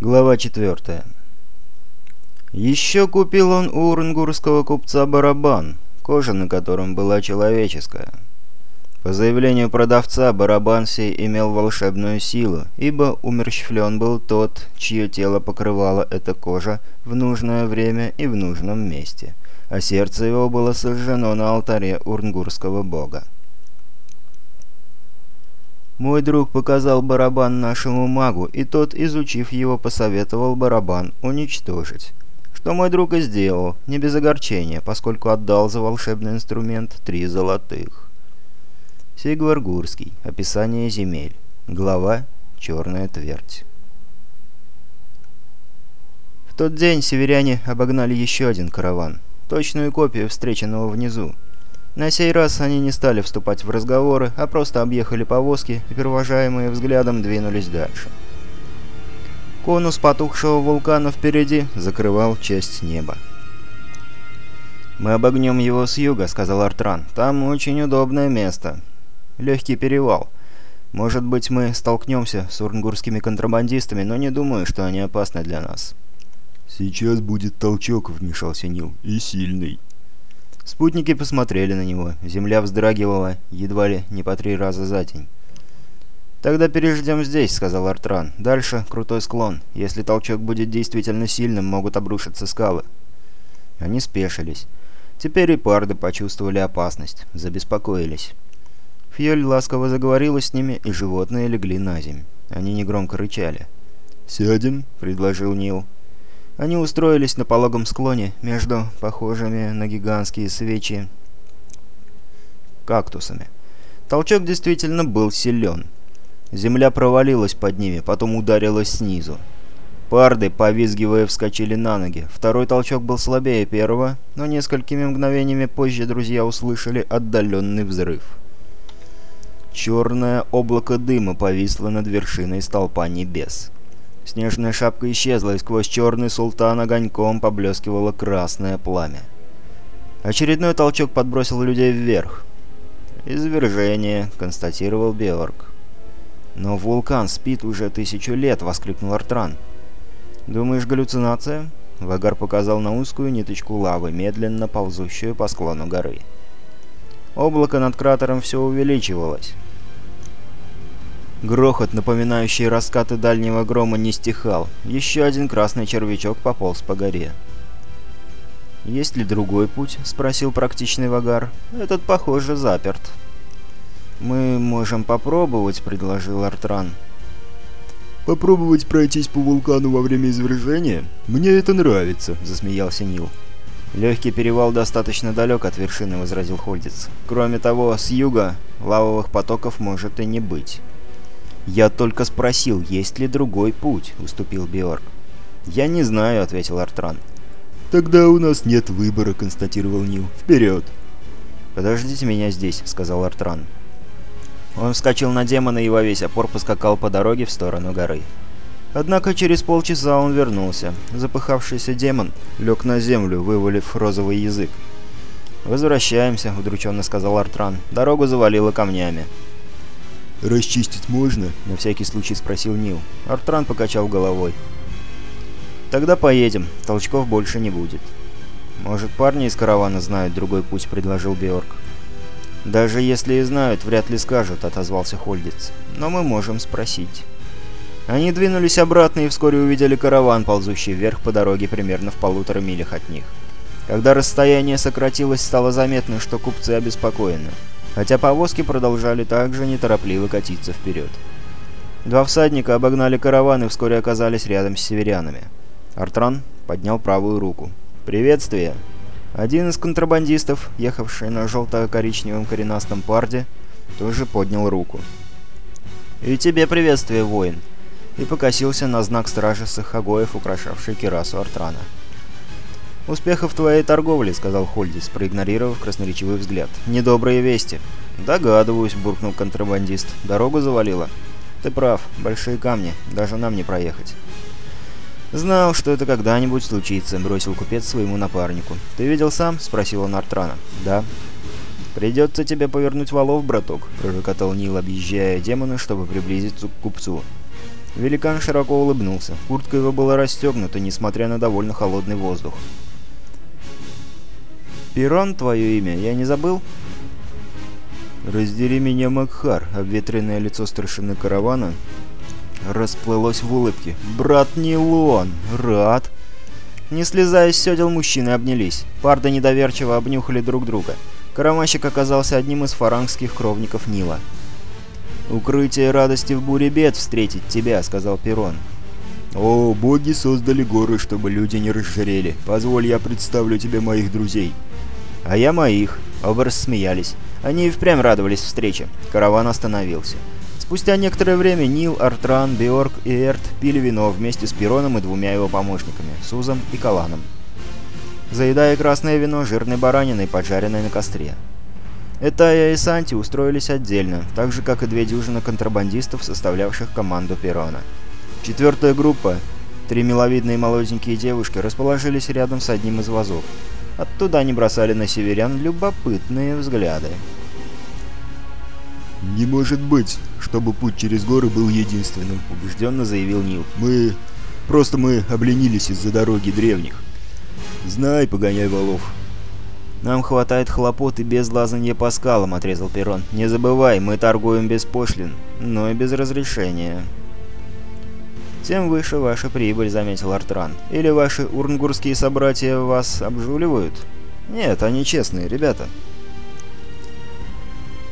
Глава 4. Еще купил он у уренгурского купца барабан, кожа на котором была человеческая. По заявлению продавца, барабан сей имел волшебную силу, ибо умерщвлен был тот, чье тело покрывала эта кожа в нужное время и в нужном месте, а сердце его было сожжено на алтаре урнгурского бога. Мой друг показал барабан нашему магу, и тот, изучив его, посоветовал барабан уничтожить. Что мой друг и сделал, не без огорчения, поскольку отдал за волшебный инструмент три золотых. Сигвар Гурский. Описание земель. Глава «Черная твердь». В тот день северяне обогнали еще один караван, точную копию встреченного внизу. На сей раз они не стали вступать в разговоры, а просто объехали повозки и, провожаемые взглядом, двинулись дальше. Конус потухшего вулкана впереди закрывал часть неба. «Мы обогнем его с юга», — сказал Артран. «Там очень удобное место. Легкий перевал. Может быть, мы столкнемся с урнгурскими контрабандистами, но не думаю, что они опасны для нас». «Сейчас будет толчок», — вмешался Нил, — «и сильный». Спутники посмотрели на него. Земля вздрагивала едва ли не по три раза за день. «Тогда переждем здесь», — сказал Артран. «Дальше крутой склон. Если толчок будет действительно сильным, могут обрушиться скалы». Они спешились. Теперь и парды почувствовали опасность, забеспокоились. Фьёль ласково заговорила с ними, и животные легли на земь. Они негромко рычали. «Сядем?» — предложил Нил. Они устроились на пологом склоне между похожими на гигантские свечи кактусами. Толчок действительно был силен. Земля провалилась под ними, потом ударилась снизу. Парды, повизгивая, вскочили на ноги. Второй толчок был слабее первого, но несколькими мгновениями позже друзья услышали отдаленный взрыв. Черное облако дыма повисло над вершиной столпа небес. Снежная шапка исчезла, и сквозь черный султан огоньком поблескивало красное пламя. Очередной толчок подбросил людей вверх. «Извержение», — констатировал Беорг. «Но вулкан спит уже тысячу лет», — воскликнул Артран. «Думаешь, галлюцинация?» Вагар показал на узкую ниточку лавы, медленно ползущую по склону горы. Облако над кратером все увеличивалось. Грохот, напоминающий раскаты дальнего грома, не стихал. Еще один красный червячок пополз по горе. «Есть ли другой путь?» — спросил практичный Вагар. «Этот, похоже, заперт». «Мы можем попробовать», — предложил Артран. «Попробовать пройтись по вулкану во время извержения? Мне это нравится», — засмеялся Нил. «Легкий перевал достаточно далек от вершины», — возразил Хольдиц. «Кроме того, с юга лавовых потоков может и не быть». «Я только спросил, есть ли другой путь», — уступил Биорг. «Я не знаю», — ответил Артран. «Тогда у нас нет выбора», — констатировал Нил. «Вперед!» «Подождите меня здесь», — сказал Артран. Он вскочил на демона и во весь опор поскакал по дороге в сторону горы. Однако через полчаса он вернулся. Запыхавшийся демон лег на землю, вывалив розовый язык. «Возвращаемся», — удрученно сказал Артран. «Дорогу завалило камнями». «Расчистить можно?» — на всякий случай спросил Нил. Артран покачал головой. «Тогда поедем. Толчков больше не будет». «Может, парни из каравана знают другой путь», — предложил Беорг. «Даже если и знают, вряд ли скажут», — отозвался Хольдиц. «Но мы можем спросить». Они двинулись обратно и вскоре увидели караван, ползущий вверх по дороге примерно в полутора милях от них. Когда расстояние сократилось, стало заметно, что купцы обеспокоены хотя повозки продолжали также неторопливо катиться вперед. Два всадника обогнали караван и вскоре оказались рядом с северянами. Артран поднял правую руку. «Приветствие!» Один из контрабандистов, ехавший на желто-коричневом коренастом парде, тоже поднял руку. «И тебе приветствие, воин!» и покосился на знак стражи Сахагоев, украшавший кирасу Артрана. «Успехов твоей торговле», — сказал Хольдис, проигнорировав красноречивый взгляд. «Недобрые вести». «Догадываюсь», — буркнул контрабандист. «Дорогу завалило». «Ты прав. Большие камни. Даже нам не проехать». «Знал, что это когда-нибудь случится», — бросил купец своему напарнику. «Ты видел сам?» — спросил он Артрана. «Да». «Придется тебе повернуть валов, браток», — пророкотал Нил, объезжая демона, чтобы приблизиться к купцу. Великан широко улыбнулся. Куртка его была расстегнута, несмотря на довольно холодный воздух. «Перрон твое имя, я не забыл?» «Раздери меня, Макхар!» — обветренное лицо старшины каравана расплылось в улыбке. «Брат Нилон! Рад!» Не слезая с седел, мужчины обнялись. Парды недоверчиво обнюхали друг друга. Караманщик оказался одним из фарангских кровников Нила. «Укрытие радости в буре бед встретить тебя», — сказал Перрон. «О, боги создали горы, чтобы люди не разжирели. Позволь, я представлю тебе моих друзей». «А я моих», — оба рассмеялись. Они и впрямь радовались встрече. Караван остановился. Спустя некоторое время Нил, Артран, Биорг и Эрт пили вино вместе с Пероном и двумя его помощниками, Сузом и Каланом. Заедая красное вино жирной бараниной, поджаренной на костре. Этая и Санти устроились отдельно, так же, как и две дюжины контрабандистов, составлявших команду Перона. Четвертая группа, три миловидные молоденькие девушки, расположились рядом с одним из вазов. Оттуда они бросали на северян любопытные взгляды. «Не может быть, чтобы путь через горы был единственным», — убежденно заявил Нил. «Мы... просто мы обленились из-за дороги древних. Знай, погоняй валов, «Нам хватает хлопот и без лазанья по скалам», — отрезал Перрон. «Не забывай, мы торгуем без пошлин, но и без разрешения». «Тем выше ваша прибыль», — заметил Артран. «Или ваши урнгурские собратья вас обжуливают?» «Нет, они честные ребята».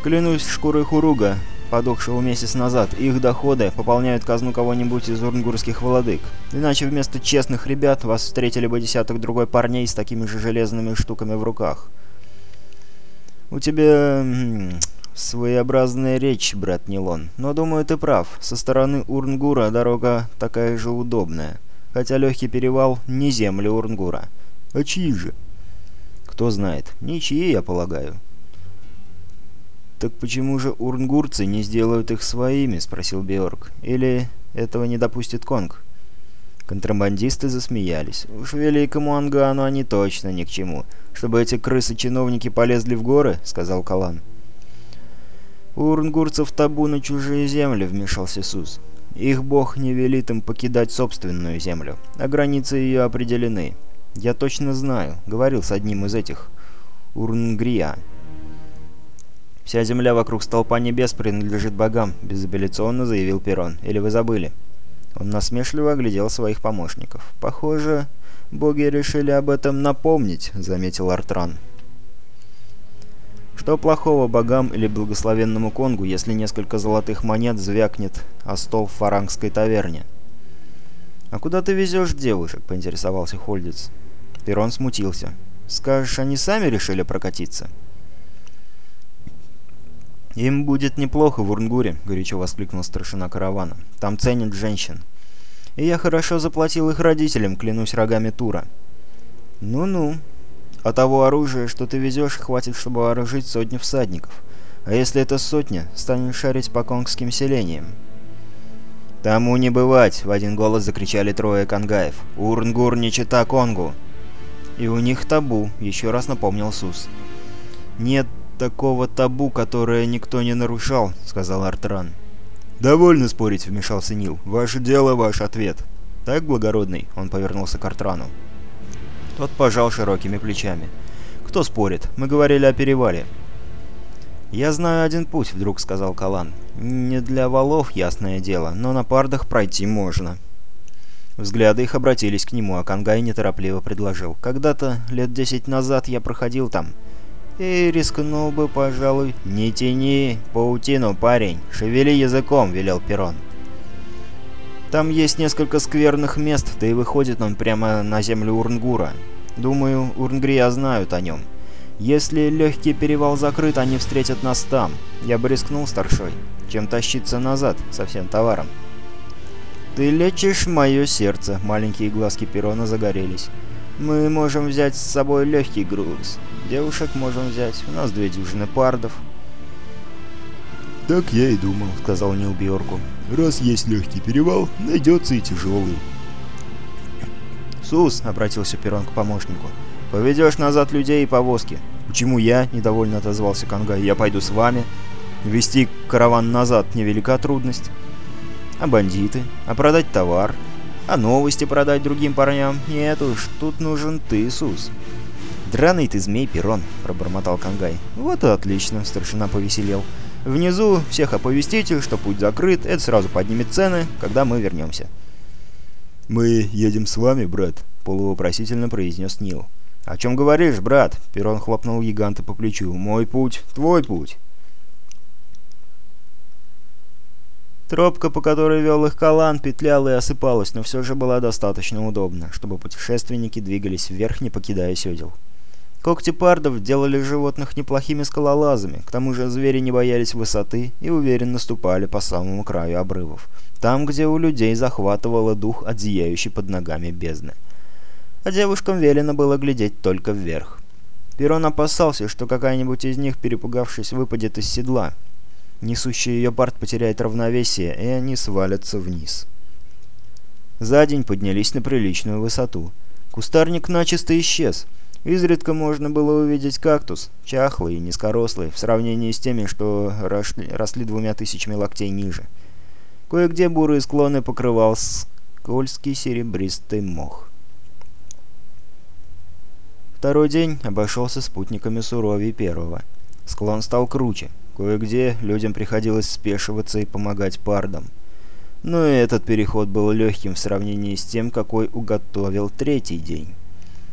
«Клянусь шкурой Хуруга, подохшего месяц назад, их доходы пополняют казну кого-нибудь из урнгурских владык. Иначе вместо честных ребят вас встретили бы десяток другой парней с такими же железными штуками в руках. У тебя... своеобразная речь, брат Нилон. Но думаю, ты прав. Со стороны Урнгура дорога такая же удобная. Хотя легкий перевал не земли Урнгура. А чьи же? Кто знает. Ничьи, я полагаю. «Так почему же урнгурцы не сделают их своими?» — спросил Беорг. «Или этого не допустит Конг?» Контрабандисты засмеялись. «Уж великому Ангану они точно ни к чему. Чтобы эти крысы-чиновники полезли в горы?» — сказал Калан. «У урнгурцев табу на чужие земли», — вмешался Сус. «Их бог не велит им покидать собственную землю, а границы ее определены. Я точно знаю, говорил с одним из этих. Урнгрия». «Вся земля вокруг столпа небес принадлежит богам», — безапелляционно заявил Перрон. «Или вы забыли?» Он насмешливо оглядел своих помощников. «Похоже, боги решили об этом напомнить», — заметил Артран. Что плохого богам или благословенному Конгу, если несколько золотых монет звякнет о стол в фарангской таверне? «А куда ты везешь девушек?» — поинтересовался Хольдиц. Перрон смутился. «Скажешь, они сами решили прокатиться?» «Им будет неплохо в Урнгуре», — горячо воскликнул старшина каравана. «Там ценят женщин». «И я хорошо заплатил их родителям, клянусь рогами Тура». «Ну-ну. А того оружия, что ты везешь, хватит, чтобы вооружить сотню всадников. А если это сотня, станешь шарить по конгским селениям». «Тому не бывать!» — в один голос закричали трое кангаев. «Урнгур не чита Конгу!» «И у них табу», — еще раз напомнил Сус. «Нет такого табу, которое никто не нарушал», — сказал Артран. «Довольно спорить», — вмешался Нил. «Ваше дело, ваш ответ». «Так, благородный?» — он повернулся к Артрану. Тот пожал широкими плечами. «Кто спорит? Мы говорили о перевале». «Я знаю один путь», — вдруг сказал Калан. «Не для валов, ясное дело, но на пардах пройти можно». Взгляды их обратились к нему, а Кангай неторопливо предложил. «Когда-то, лет десять назад, я проходил там. И рискнул бы, пожалуй. «Не тяни паутину, парень, шевели языком», — велел Перрон. «Там есть несколько скверных мест, да и выходит он прямо на землю Урнгура. Думаю, Урнгрия знают о нем. Если легкий перевал закрыт, они встретят нас там. Я бы рискнул, старшой, чем тащиться назад со всем товаром». «Ты лечишь мое сердце», — маленькие глазки Перрона загорелись. Мы можем взять с собой легкий груз. Девушек можем взять. У нас две дюжины пардов. «Так я и думал», — сказал Нил Бьорку. «Раз есть легкий перевал, найдется и тяжелый». «Сус», — обратился Перрон к помощнику, — «поведешь назад людей и повозки». «Почему я?» — недовольно отозвался Кангай. «Я пойду с вами. Вести караван назад — невелика трудность». А бандиты? А продать товар? А новости продать другим парням? Нет уж, тут нужен ты, Сус. «Драный ты змей, Перрон», — пробормотал Кангай. «Вот и отлично», — старшина повеселел. «Внизу всех оповестите, что путь закрыт, это сразу поднимет цены, когда мы вернемся». «Мы едем с вами, брат», — полувопросительно произнес Нил. «О чем говоришь, брат?» — Перрон хлопнул гиганта по плечу. «Мой путь, твой путь». Тропка, по которой вел их Калан, петляла и осыпалась, но все же была достаточно удобна, чтобы путешественники двигались вверх, не покидая седел. Когти делали животных неплохими скалолазами, к тому же звери не боялись высоты и уверенно ступали по самому краю обрывов, там, где у людей захватывало дух от зияющей под ногами бездны. А девушкам велено было глядеть только вверх. Перон опасался, что какая-нибудь из них, перепугавшись, выпадет из седла. Несущий ее парт потеряет равновесие, и они свалятся вниз. За день поднялись на приличную высоту. Кустарник начисто исчез — Изредка можно было увидеть кактус, чахлый и низкорослый, в сравнении с теми, что росли, росли двумя тысячами локтей ниже. Кое-где бурые склоны покрывал скользкий серебристый мох. Второй день обошелся спутниками суровей первого. Склон стал круче. Кое-где людям приходилось спешиваться и помогать пардам. Но и этот переход был легким в сравнении с тем, какой уготовил третий день.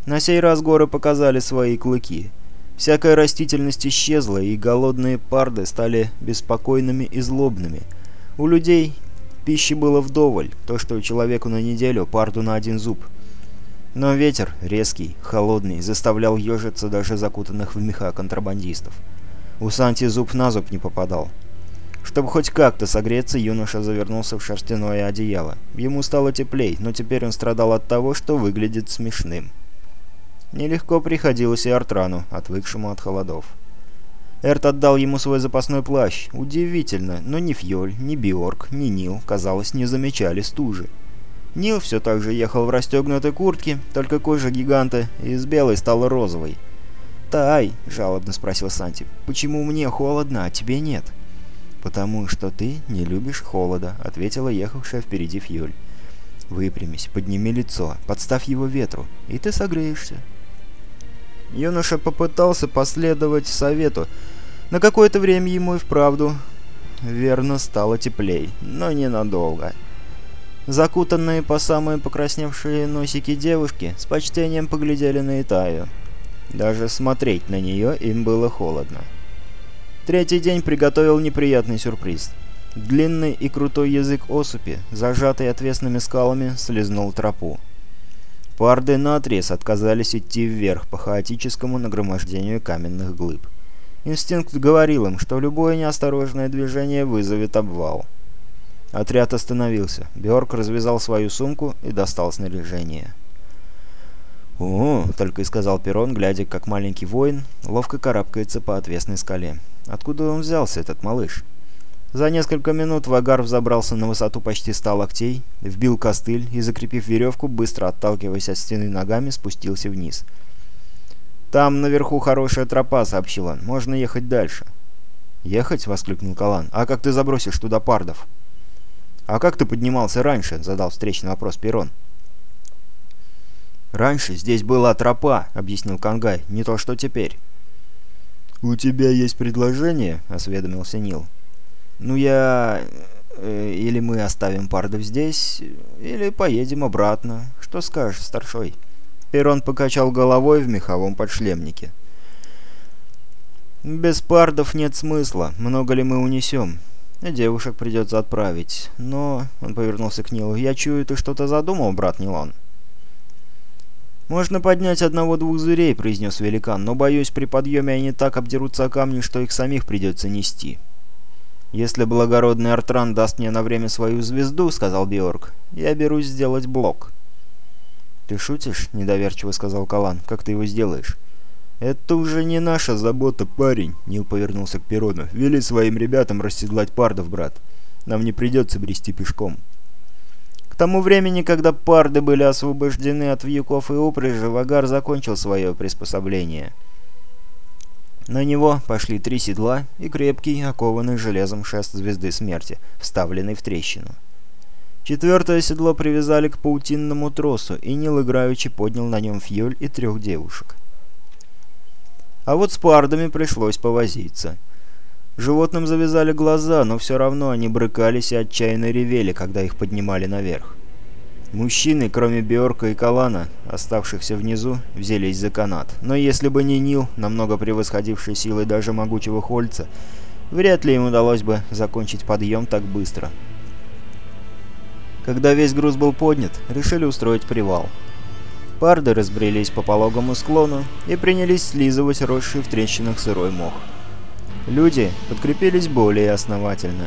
На сей раз горы показали свои клыки. Всякая растительность исчезла, и голодные парды стали беспокойными и злобными. У людей пищи было вдоволь, то что человеку на неделю, парду на один зуб. Но ветер, резкий, холодный, заставлял ежиться даже закутанных в меха контрабандистов. У Санти зуб на зуб не попадал. Чтобы хоть как-то согреться, юноша завернулся в шерстяное одеяло. Ему стало теплей, но теперь он страдал от того, что выглядит смешным. Нелегко приходилось и Артрану, отвыкшему от холодов. Эрт отдал ему свой запасной плащ. Удивительно, но ни Фьоль, ни Биорг, ни Нил, казалось, не замечали стужи. Нил все так же ехал в расстегнутой куртке, только кожа гиганта из белой стала розовой. «Тай», — жалобно спросил Санти, — «почему мне холодно, а тебе нет?» «Потому что ты не любишь холода», — ответила ехавшая впереди Фьоль. «Выпрямись, подними лицо, подставь его ветру, и ты согреешься». Юноша попытался последовать совету. На какое-то время ему и вправду верно стало теплей, но ненадолго. Закутанные по самые покрасневшие носики девушки с почтением поглядели на Итаю. Даже смотреть на нее им было холодно. Третий день приготовил неприятный сюрприз. Длинный и крутой язык осыпи, зажатый отвесными скалами, слезнул тропу. Парды наотрез отказались идти вверх по хаотическому нагромождению каменных глыб. Инстинкт говорил им, что любое неосторожное движение вызовет обвал. Отряд остановился. Бjork развязал свою сумку и достал снаряжение. «О!» — только и сказал Перрон, глядя, как маленький воин ловко карабкается по отвесной скале. «Откуда он взялся, этот малыш?» За несколько минут Вагар взобрался на высоту почти ста локтей, вбил костыль и, закрепив веревку, быстро отталкиваясь от стены ногами, спустился вниз. «Там наверху хорошая тропа», — сообщил он. «Можно ехать дальше». «Ехать?» — воскликнул Калан. «А как ты забросишь туда пардов?» «А как ты поднимался раньше?» — задал встречный вопрос Перрон. «Раньше здесь была тропа», — объяснил Кангай. «Не то, что теперь». «У тебя есть предложение?» — осведомился Нил. «Ну я... Э, или мы оставим пардов здесь, или поедем обратно. Что скажешь, старшой?» Перрон покачал головой в меховом подшлемнике. «Без пардов нет смысла. Много ли мы унесем? Девушек придется отправить. Но...» — он повернулся к Нилу. «Я чую, ты что-то задумал, брат Нилон?» «Можно поднять одного-двух зверей», — произнес великан, «но, боюсь, при подъеме они так обдерутся о камни, что их самих придется нести». «Если благородный Артран даст мне на время свою звезду, — сказал Биорг, — я берусь сделать блок». «Ты шутишь?» — недоверчиво сказал Калан. «Как ты его сделаешь?» «Это уже не наша забота, парень», — Нил повернулся к Перону. «Вели своим ребятам расседлать пардов, брат. Нам не придется брести пешком». К тому времени, когда парды были освобождены от вьюков и упряжи, Вагар закончил свое приспособление — на него пошли три седла и крепкий, окованный железом шест Звезды Смерти, вставленный в трещину. Четвертое седло привязали к паутинному тросу, и Нил играючи поднял на нем фьюль и трех девушек. А вот с пардами пришлось повозиться. Животным завязали глаза, но все равно они брыкались и отчаянно ревели, когда их поднимали наверх. Мужчины, кроме Биорка и Калана, оставшихся внизу, взялись за канат. Но если бы не Нил, намного превосходивший силой даже могучего Хольца, вряд ли им удалось бы закончить подъем так быстро. Когда весь груз был поднят, решили устроить привал. Парды разбрелись по пологому склону и принялись слизывать росший в трещинах сырой мох. Люди подкрепились более основательно.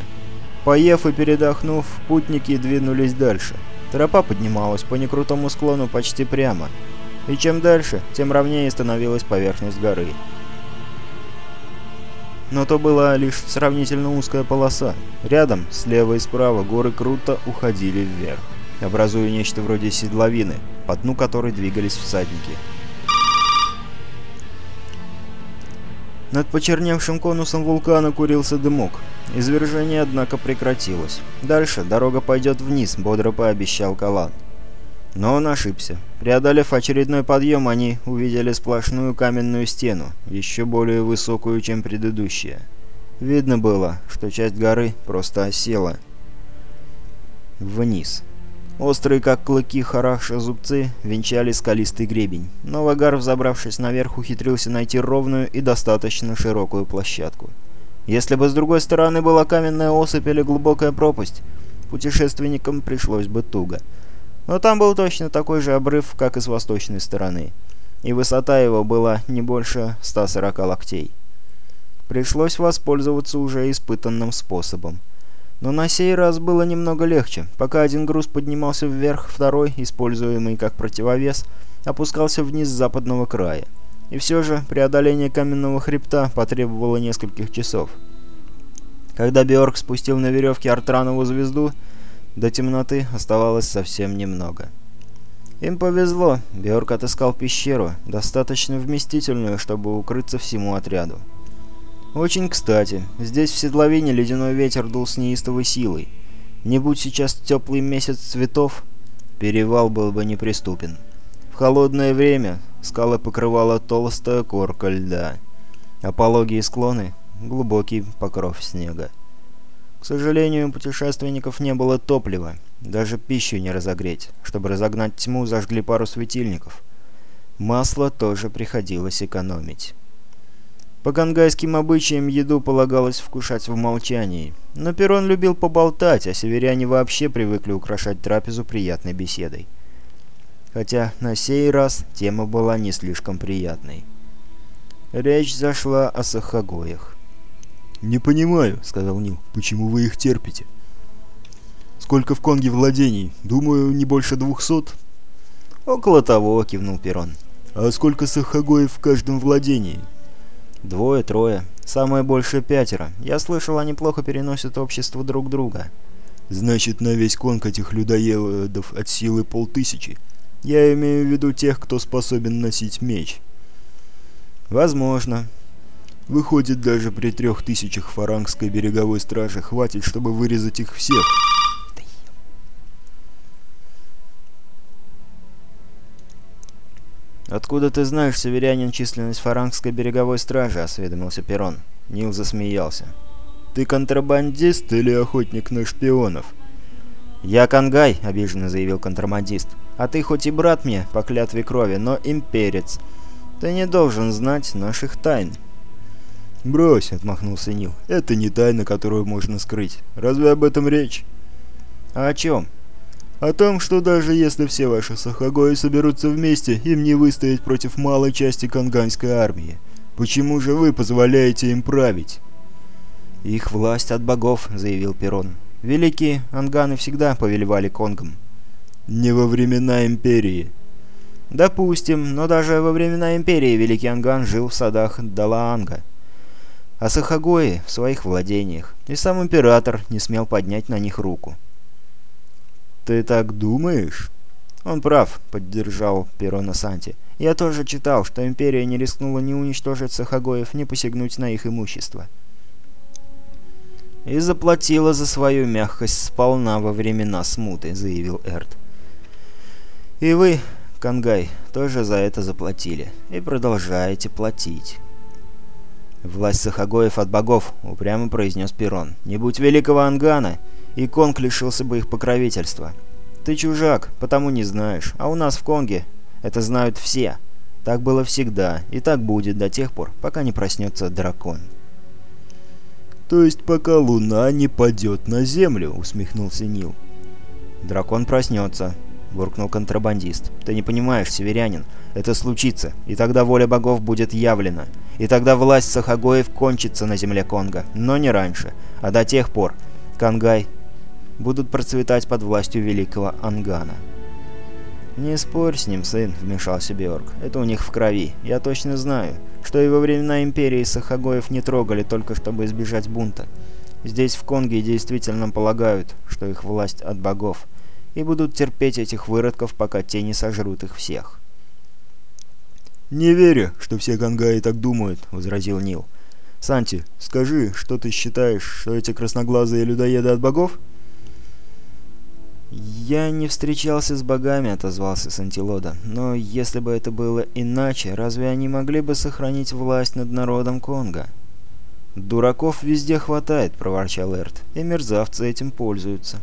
Поев и передохнув, путники двинулись дальше – Тропа поднималась по некрутому склону почти прямо, и чем дальше, тем ровнее становилась поверхность горы. Но то была лишь сравнительно узкая полоса. Рядом, слева и справа, горы круто уходили вверх, образуя нечто вроде седловины, по дну которой двигались всадники. Над почерневшим конусом вулкана курился дымок. Извержение, однако, прекратилось. Дальше дорога пойдет вниз, бодро пообещал Калан. Но он ошибся. Преодолев очередной подъем, они увидели сплошную каменную стену, еще более высокую, чем предыдущая. Видно было, что часть горы просто осела вниз. Острые, как клыки хараша зубцы, венчали скалистый гребень, но Вагар, взобравшись наверх, ухитрился найти ровную и достаточно широкую площадку. Если бы с другой стороны была каменная осыпь или глубокая пропасть, путешественникам пришлось бы туго. Но там был точно такой же обрыв, как и с восточной стороны, и высота его была не больше 140 локтей. Пришлось воспользоваться уже испытанным способом — но на сей раз было немного легче. Пока один груз поднимался вверх, второй, используемый как противовес, опускался вниз с западного края. И все же преодоление каменного хребта потребовало нескольких часов. Когда Бьорк спустил на веревке Артранову звезду, до темноты оставалось совсем немного. Им повезло, Бьорк отыскал пещеру, достаточно вместительную, чтобы укрыться всему отряду. Очень кстати, здесь в седловине ледяной ветер дул с неистовой силой. Не будь сейчас теплый месяц цветов, перевал был бы неприступен. В холодное время скалы покрывала толстая корка льда, а пологие склоны — глубокий покров снега. К сожалению, у путешественников не было топлива, даже пищу не разогреть. Чтобы разогнать тьму, зажгли пару светильников. Масло тоже приходилось экономить. По гангайским обычаям еду полагалось вкушать в молчании. Но Перрон любил поболтать, а северяне вообще привыкли украшать трапезу приятной беседой. Хотя на сей раз тема была не слишком приятной. Речь зашла о сахагоях. «Не понимаю», — сказал Нил, — «почему вы их терпите?» «Сколько в Конге владений? Думаю, не больше двухсот?» «Около того», — кивнул Перрон. «А сколько сахагоев в каждом владении?» Двое, трое. Самое большее пятеро. Я слышал, они плохо переносят общество друг друга. Значит, на весь конг этих людоедов от силы полтысячи. Я имею в виду тех, кто способен носить меч. Возможно. Выходит, даже при трех тысячах фарангской береговой стражи хватит, чтобы вырезать их всех. «Откуда ты знаешь, северянин, численность фарангской береговой стражи?» — осведомился Перрон. Нил засмеялся. «Ты контрабандист или охотник на шпионов?» «Я Кангай», — обиженно заявил контрабандист. «А ты хоть и брат мне, по клятве крови, но имперец. Ты не должен знать наших тайн». «Брось», — отмахнулся Нил. «Это не тайна, которую можно скрыть. Разве об этом речь?» «А о чем?» О том, что даже если все ваши сахагои соберутся вместе, им не выстоять против малой части конганской армии. Почему же вы позволяете им править?» «Их власть от богов», — заявил Перрон. «Великие анганы всегда повелевали Конгом». «Не во времена Империи». «Допустим, но даже во времена Империи Великий Анган жил в садах Далаанга. А Сахагои в своих владениях, и сам Император не смел поднять на них руку». «Ты так думаешь?» «Он прав», — поддержал Перона Санти. «Я тоже читал, что Империя не рискнула ни уничтожить Сахагоев, ни посягнуть на их имущество». и заплатила за свою мягкость сполна во времена смуты», — заявил Эрт. «И вы, Кангай, тоже за это заплатили. И продолжаете платить». «Власть Сахагоев от богов», — упрямо произнес Перрон. «Не будь великого Ангана, и Конг лишился бы их покровительства. Ты чужак, потому не знаешь, а у нас в Конге это знают все. Так было всегда, и так будет до тех пор, пока не проснется дракон». «То есть пока луна не падет на землю», — усмехнулся Нил. «Дракон проснется», — буркнул контрабандист. «Ты не понимаешь, северянин, это случится, и тогда воля богов будет явлена, и тогда власть Сахагоев кончится на земле Конга, но не раньше, а до тех пор Кангай будут процветать под властью великого Ангана». «Не спорь с ним, сын», — вмешался Беорг. «Это у них в крови. Я точно знаю, что и во времена Империи Сахагоев не трогали только чтобы избежать бунта. Здесь, в Конге, действительно полагают, что их власть от богов, и будут терпеть этих выродков, пока те не сожрут их всех». «Не верю, что все конгаи так думают», — возразил Нил. «Санти, скажи, что ты считаешь, что эти красноглазые людоеды от богов?» «Я не встречался с богами», — отозвался Сантилода. «Но если бы это было иначе, разве они могли бы сохранить власть над народом Конга?» «Дураков везде хватает», — проворчал Эрт, — «и мерзавцы этим пользуются».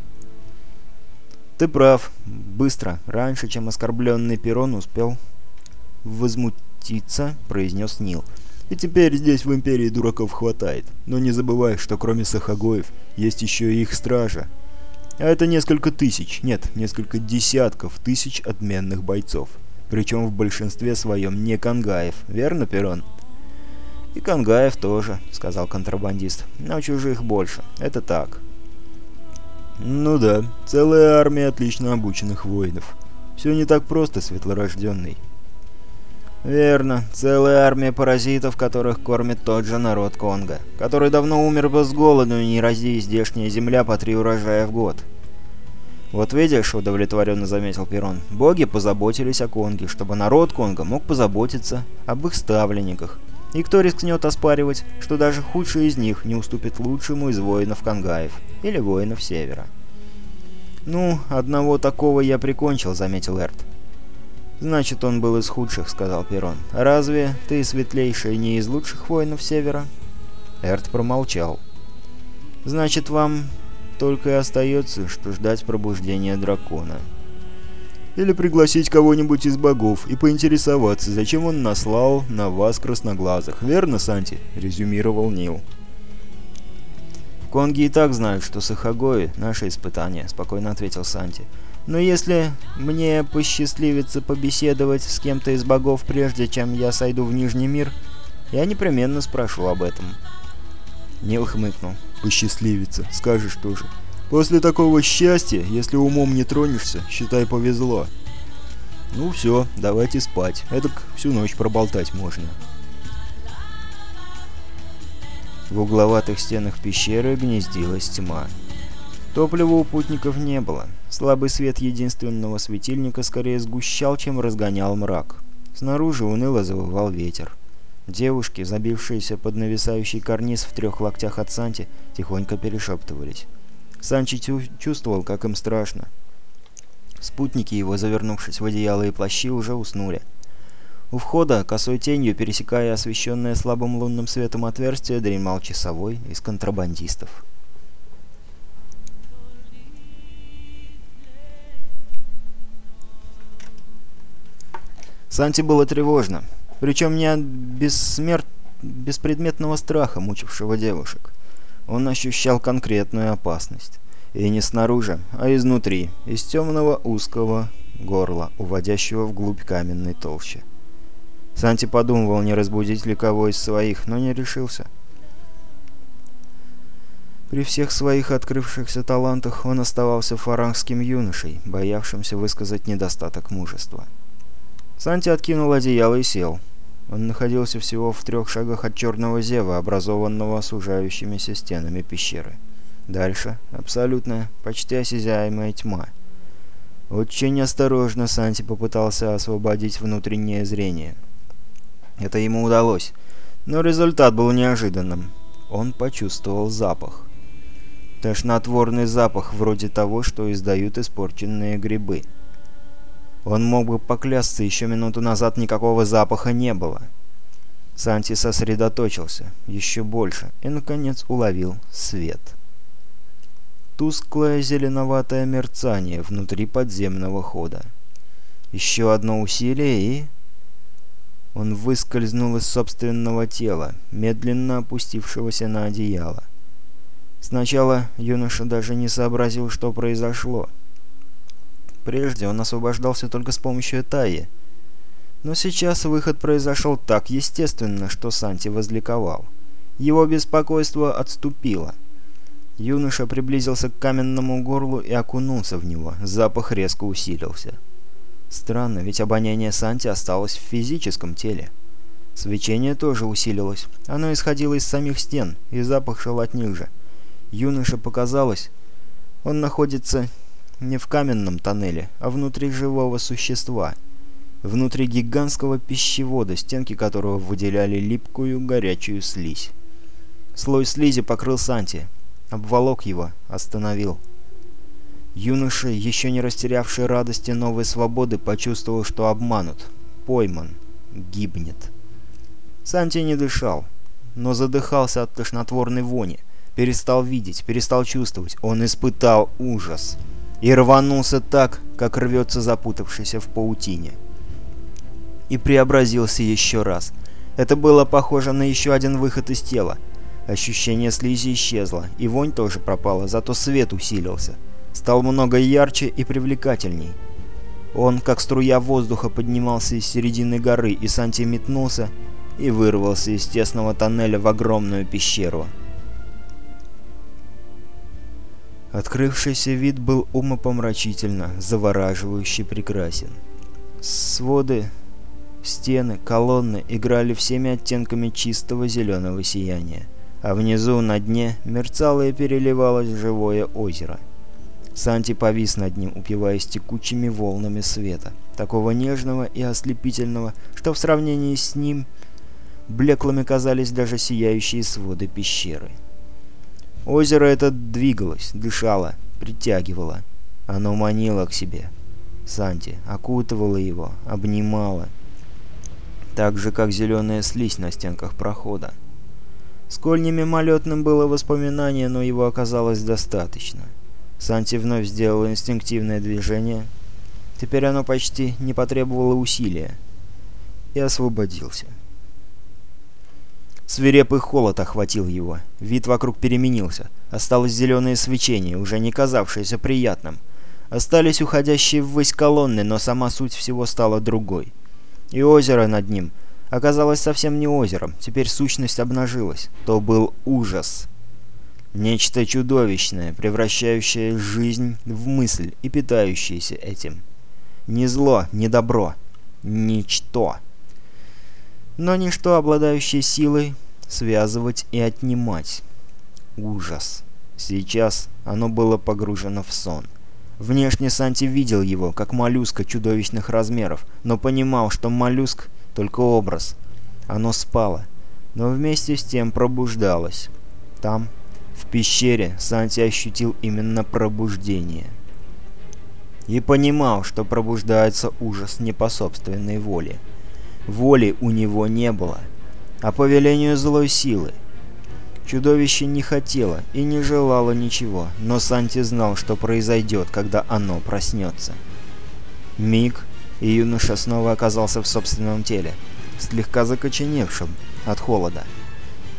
«Ты прав. Быстро. Раньше, чем оскорбленный Перрон успел возмутиться», — произнес Нил. «И теперь здесь в Империи дураков хватает. Но не забывай, что кроме Сахагоев есть еще и их стража, это несколько тысяч, нет, несколько десятков тысяч отменных бойцов. Причем в большинстве своем не Кангаев, верно, Перрон? «И Кангаев тоже», — сказал контрабандист. «Но чужих больше. Это так». «Ну да, целая армия отлично обученных воинов. Все не так просто, светлорожденный». «Верно. Целая армия паразитов, которых кормит тот же народ Конго, который давно умер бы с голоду, не рази здешняя земля по три урожая в год». «Вот видишь», — удовлетворенно заметил Перрон, — «боги позаботились о Конге, чтобы народ Конго мог позаботиться об их ставленниках. И кто рискнет оспаривать, что даже худший из них не уступит лучшему из воинов Кангаев или воинов Севера?» «Ну, одного такого я прикончил», — заметил Эрт. «Значит, он был из худших», — сказал Перрон. «Разве ты, светлейший, не из лучших воинов Севера?» Эрт промолчал. «Значит, вам только и остается, что ждать пробуждения дракона». «Или пригласить кого-нибудь из богов и поинтересоваться, зачем он наслал на вас красноглазых, верно, Санти?» — резюмировал Нил. «В Конге и так знают, что Сахагои — наше испытание», — спокойно ответил Санти. Но если мне посчастливится побеседовать с кем-то из богов прежде, чем я сойду в Нижний мир, я непременно спрошу об этом». Нил хмыкнул. «Посчастливится, скажешь тоже. После такого счастья, если умом не тронешься, считай повезло». «Ну все, давайте спать. Эдак всю ночь проболтать можно». В угловатых стенах пещеры гнездилась тьма. Топлива у путников не было. Слабый свет единственного светильника скорее сгущал, чем разгонял мрак. Снаружи уныло завывал ветер. Девушки, забившиеся под нависающий карниз в трех локтях от Санти, тихонько перешептывались. Санчи чувствовал, как им страшно. Спутники его, завернувшись в одеяло и плащи, уже уснули. У входа, косой тенью, пересекая освещенное слабым лунным светом отверстие, дремал часовой из контрабандистов. Санти было тревожно. Причем не от бессмерт... беспредметного страха, мучившего девушек. Он ощущал конкретную опасность. И не снаружи, а изнутри, из темного узкого горла, уводящего вглубь каменной толщи. Санти подумывал, не разбудить ли кого из своих, но не решился. При всех своих открывшихся талантах он оставался фарангским юношей, боявшимся высказать недостаток мужества. Санти откинул одеяло и сел. Он находился всего в трех шагах от черного зева, образованного сужающимися стенами пещеры. Дальше абсолютно, почти осязаемая тьма. Очень осторожно Санти попытался освободить внутреннее зрение. Это ему удалось, но результат был неожиданным. Он почувствовал запах. Тошнотворный запах, вроде того, что издают испорченные грибы. Он мог бы поклясться, еще минуту назад никакого запаха не было. Санти сосредоточился еще больше и, наконец, уловил свет. Тусклое зеленоватое мерцание внутри подземного хода. Еще одно усилие и... Он выскользнул из собственного тела, медленно опустившегося на одеяло. Сначала юноша даже не сообразил, что произошло. Прежде он освобождался только с помощью Таи. Но сейчас выход произошел так естественно, что Санти возликовал. Его беспокойство отступило. Юноша приблизился к каменному горлу и окунулся в него. Запах резко усилился. Странно, ведь обоняние Санти осталось в физическом теле. Свечение тоже усилилось. Оно исходило из самих стен, и запах шел от них же. Юноше показалось, он находится не в каменном тоннеле, а внутри живого существа. Внутри гигантского пищевода, стенки которого выделяли липкую горячую слизь. Слой слизи покрыл Санти, обволок его, остановил. Юноша, еще не растерявший радости новой свободы, почувствовал, что обманут, пойман, гибнет. Санти не дышал, но задыхался от тошнотворной вони, перестал видеть, перестал чувствовать, он испытал ужас и рванулся так, как рвется запутавшийся в паутине. И преобразился еще раз. Это было похоже на еще один выход из тела. Ощущение слизи исчезло, и вонь тоже пропала, зато свет усилился стал много ярче и привлекательней. Он, как струя воздуха, поднимался из середины горы, и Санти метнулся и вырвался из тесного тоннеля в огромную пещеру. Открывшийся вид был умопомрачительно, завораживающе прекрасен. Своды, стены, колонны играли всеми оттенками чистого зеленого сияния, а внизу на дне мерцало и переливалось живое озеро — Санти повис над ним, упиваясь текучими волнами света, такого нежного и ослепительного, что в сравнении с ним блеклыми казались даже сияющие своды пещеры. Озеро это двигалось, дышало, притягивало. Оно манило к себе. Санти окутывало его, обнимало. Так же, как зеленая слизь на стенках прохода. Сколь мимолетным было воспоминание, но его оказалось достаточно. Санти вновь сделал инстинктивное движение. Теперь оно почти не потребовало усилия. И освободился. Свирепый холод охватил его. Вид вокруг переменился. Осталось зеленое свечение, уже не казавшееся приятным. Остались уходящие ввысь колонны, но сама суть всего стала другой. И озеро над ним оказалось совсем не озером. Теперь сущность обнажилась. То был ужас. Нечто чудовищное, превращающее жизнь в мысль и питающееся этим. Не зло, не добро. Ничто. Но ничто, обладающее силой связывать и отнимать. Ужас. Сейчас оно было погружено в сон. Внешне Санти видел его, как моллюска чудовищных размеров, но понимал, что моллюск — только образ. Оно спало, но вместе с тем пробуждалось. Там, в пещере Санти ощутил именно пробуждение. И понимал, что пробуждается ужас не по собственной воле. Воли у него не было, а по велению злой силы. Чудовище не хотело и не желало ничего, но Санти знал, что произойдет, когда оно проснется. Миг, и юноша снова оказался в собственном теле, слегка закоченевшим от холода.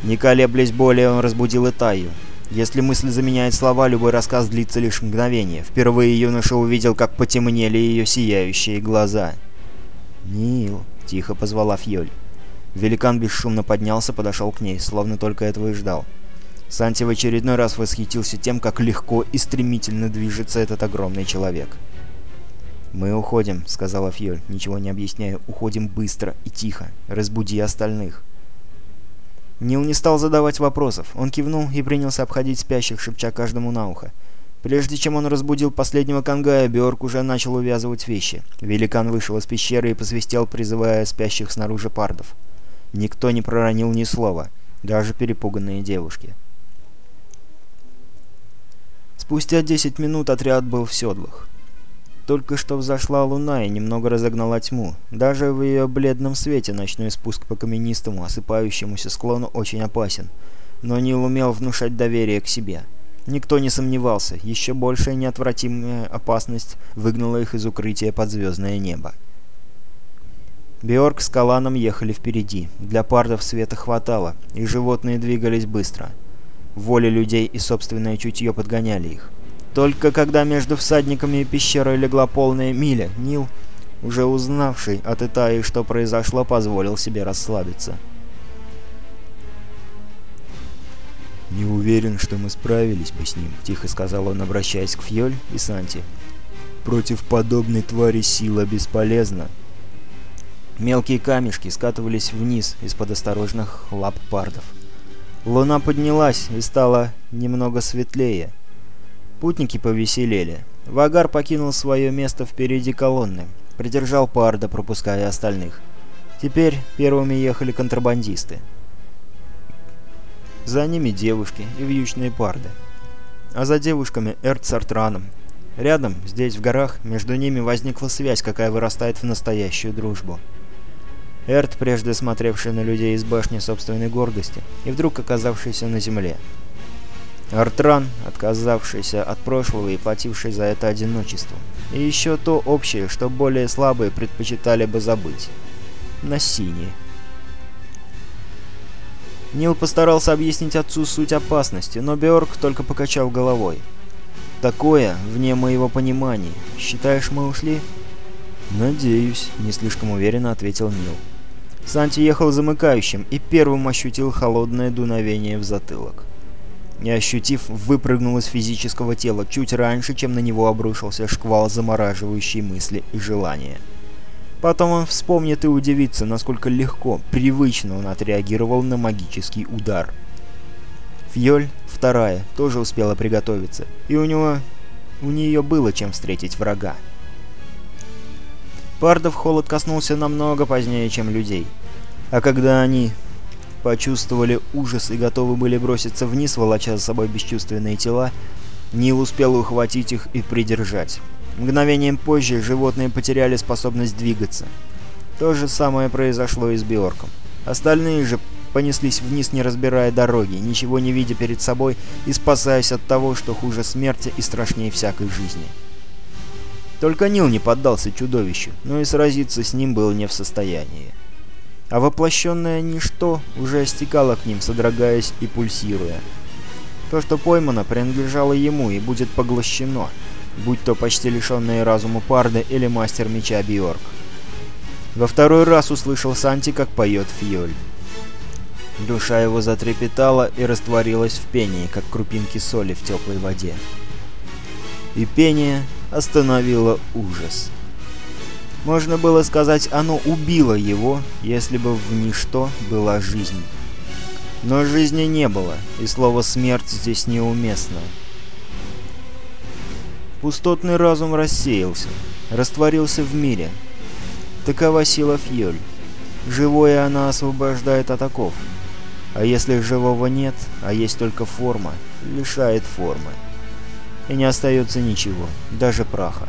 Не колеблясь более, он разбудил Итаю. Если мысль заменяет слова, любой рассказ длится лишь мгновение. Впервые юноша увидел, как потемнели ее сияющие глаза. «Нил», — тихо позвала Фьоль. Великан бесшумно поднялся, подошел к ней, словно только этого и ждал. Санти в очередной раз восхитился тем, как легко и стремительно движется этот огромный человек. «Мы уходим», — сказала Фьоль, ничего не объясняя. «Уходим быстро и тихо. Разбуди остальных». Нил не стал задавать вопросов. Он кивнул и принялся обходить спящих, шепча каждому на ухо. Прежде чем он разбудил последнего Кангая, Бёрк уже начал увязывать вещи. Великан вышел из пещеры и посвистел, призывая спящих снаружи пардов. Никто не проронил ни слова, даже перепуганные девушки. Спустя 10 минут отряд был в седлах. Только что взошла луна и немного разогнала тьму. Даже в ее бледном свете ночной спуск по каменистому, осыпающемуся склону очень опасен. Но Нил умел внушать доверие к себе. Никто не сомневался, еще большая неотвратимая опасность выгнала их из укрытия под звездное небо. Биорг с Каланом ехали впереди. Для пардов света хватало, и животные двигались быстро. Воля людей и собственное чутье подгоняли их. Только когда между всадниками и пещерой легла полная миля, Нил, уже узнавший от Итаи, что произошло, позволил себе расслабиться. «Не уверен, что мы справились бы с ним», — тихо сказал он, обращаясь к Фьоль и Санти. «Против подобной твари сила бесполезна». Мелкие камешки скатывались вниз из-под осторожных лап пардов. Луна поднялась и стала немного светлее — Путники повеселели. Вагар покинул свое место впереди колонны, придержал Парда, пропуская остальных. Теперь первыми ехали контрабандисты. За ними девушки и вьючные парды. А за девушками Эрт с Артраном. Рядом, здесь в горах, между ними возникла связь, какая вырастает в настоящую дружбу. Эрт, прежде смотревший на людей из башни собственной гордости, и вдруг оказавшийся на земле. Артран, отказавшийся от прошлого и плативший за это одиночество. И еще то общее, что более слабые предпочитали бы забыть. На синие. Нил постарался объяснить отцу суть опасности, но Беорг только покачал головой. «Такое вне моего понимания. Считаешь, мы ушли?» «Надеюсь», — не слишком уверенно ответил Нил. Санти ехал замыкающим и первым ощутил холодное дуновение в затылок не ощутив, выпрыгнул из физического тела чуть раньше, чем на него обрушился шквал замораживающей мысли и желания. Потом он вспомнит и удивится, насколько легко, привычно он отреагировал на магический удар. Фьоль, вторая, тоже успела приготовиться, и у него... у нее было чем встретить врага. Пардов холод коснулся намного позднее, чем людей. А когда они почувствовали ужас и готовы были броситься вниз, волоча за собой бесчувственные тела, Нил успел ухватить их и придержать. Мгновением позже животные потеряли способность двигаться. То же самое произошло и с Биорком. Остальные же понеслись вниз, не разбирая дороги, ничего не видя перед собой и спасаясь от того, что хуже смерти и страшнее всякой жизни. Только Нил не поддался чудовищу, но и сразиться с ним был не в состоянии а воплощенное ничто уже стекало к ним, содрогаясь и пульсируя. То, что поймано, принадлежало ему и будет поглощено, будь то почти лишенные разума Парды или мастер меча Биорг. Во второй раз услышал Санти, как поет Фьоль. Душа его затрепетала и растворилась в пении, как крупинки соли в теплой воде. И пение остановило ужас. Можно было сказать, оно убило его, если бы в ничто была жизнь. Но жизни не было, и слово «смерть» здесь неуместно. Пустотный разум рассеялся, растворился в мире. Такова сила Фьёль. Живое она освобождает от оков. А если живого нет, а есть только форма, лишает формы. И не остается ничего, даже праха.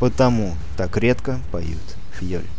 Потому так редко поют фьёль.